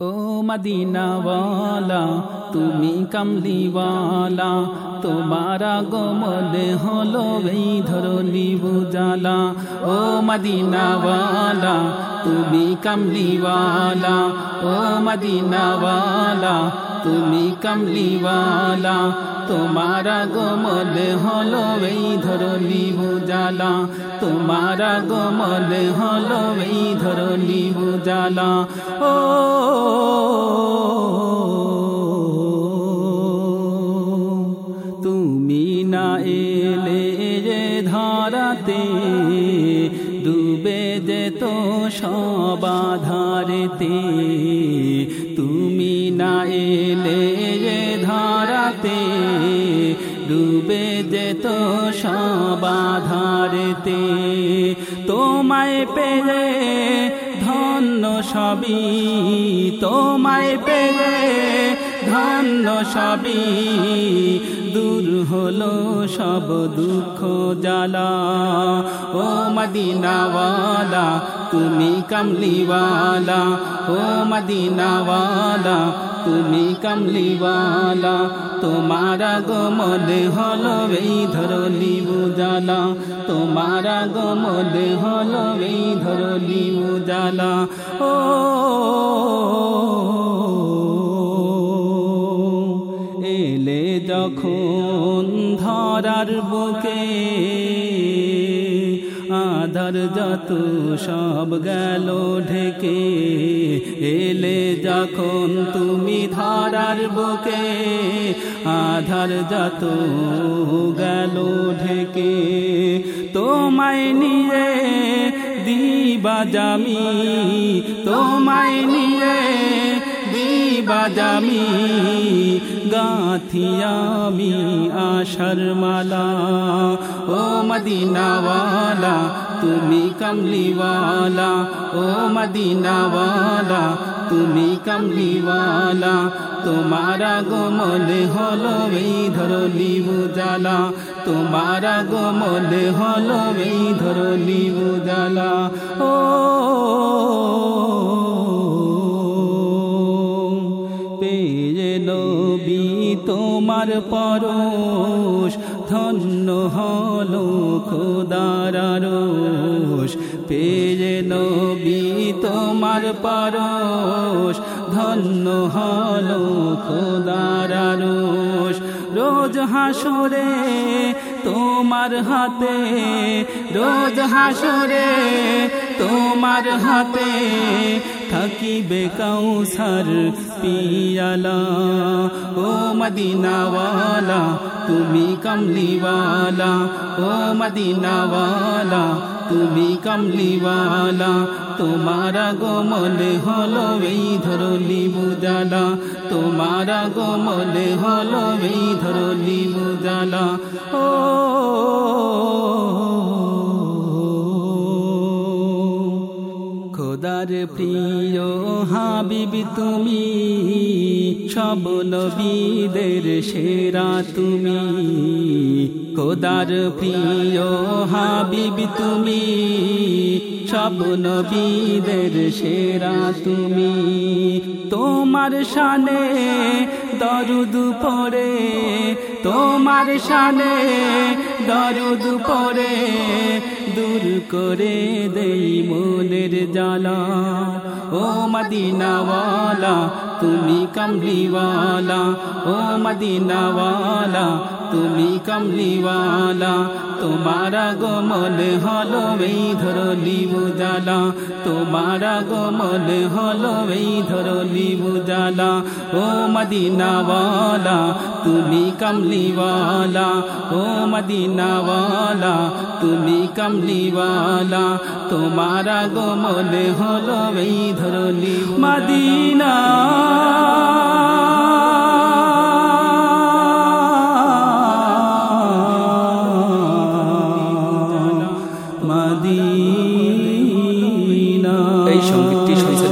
Oh. ও মদিনাওয়ালা তুমি কামলিওয়ালা তোমার আগমনে হলো এই ধরলি বুজালা ও মদিনাওয়ালা তুমি কামলিওয়ালা ও মদিনাওয়ালা তুমি কামলিওয়ালা তোমার আগমন হলো এই ধরলি বুজালা তোমার আগমন হলো এই ধরলি বুজালা ও এলে ধারাতে ডুবে যেত সবাধারেতে তুমি না এলে যে ধারাতে ডুবে যেত সবাধারেতে তোমায় পেলে ধন্য সবই, তোমায় পেলে ধন্য সবই, দূর হলো সব দুঃখ জ্বালা। ও মদিনাওয়ালা, তুমি কমলিওয়ালা। ও মদিনাওয়ালা, তুমি কমলিওয়ালা। তোমার গমন হলো এই ধরলি বুজালা তোমার গমন হলো এই ধরলি বুজালা ও যখন ধরার বুকে আধার যত সব গেল ঢেকে, এলে যখন তুমি ধরার বুকে আধার যত গেল ঢেকে, তোমায় নিয়ে দিবা জামি, তোমায় নিয়ে দিবা জামি গাথিয়ামি আশার মালা। ও মদিনাওয়ালা, তুমি কমলিওয়ালা। ও মদিনাওয়ালা, তুমি কমলিওয়ালা। তোমারা গোমল হলো এই ধরলি বুজালা তোমারা গোমল হলো এই ধরলি বুজালা ও তোমার পরশ, ধন্য হলো খোদারারোষ পেয়ে নবী তোমার পরশ, ধন্য হলো খোদারারোষ রোজ হাসরে তোমার হাতে, রোজ হাসরে তোমার হাতে থাকিবে কাউসার পিয়ালা। ও মদিনাওয়ালা, তুমি কমলিওয়ালা। ও মদিনাওয়ালা, তুমি কমলিওয়ালা। তোমারা গোমল হলো এই ধরলি বুজালা তোমারা গোমল হলো এই ধরলি বুজালা ও খোদার প্রিয় হাবিব, তুমি সব নবীদের সেরা তুমি। খোদার প্রিয় হাবিব, তুমি সব নবীদের সেরা তুমি। তোমার শানে দরুদ পরে তোমার শানে দরুদ পরে দূর করে দেই মনের জ্বালা। ও মদিনাওয়ালা তুমি কমলিওয়ালা। ও মদিনাওয়ালা তুমি কমলিওয়ালা, তোমারা গোমল হলো এই ধরলি বুজালা তোমারা গোমল হলো এই ধরলি বুজালা ও মদিনাওয়ালা, তুমি কমলিওয়ালা। ও মদিনাওয়ালা, তুমি কমলিওয়ালা। তোমারা গোমল হলো এই ধরলি মদিনা 一 shall be.